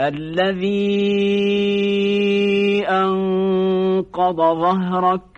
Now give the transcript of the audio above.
الذي أنقض ظهرك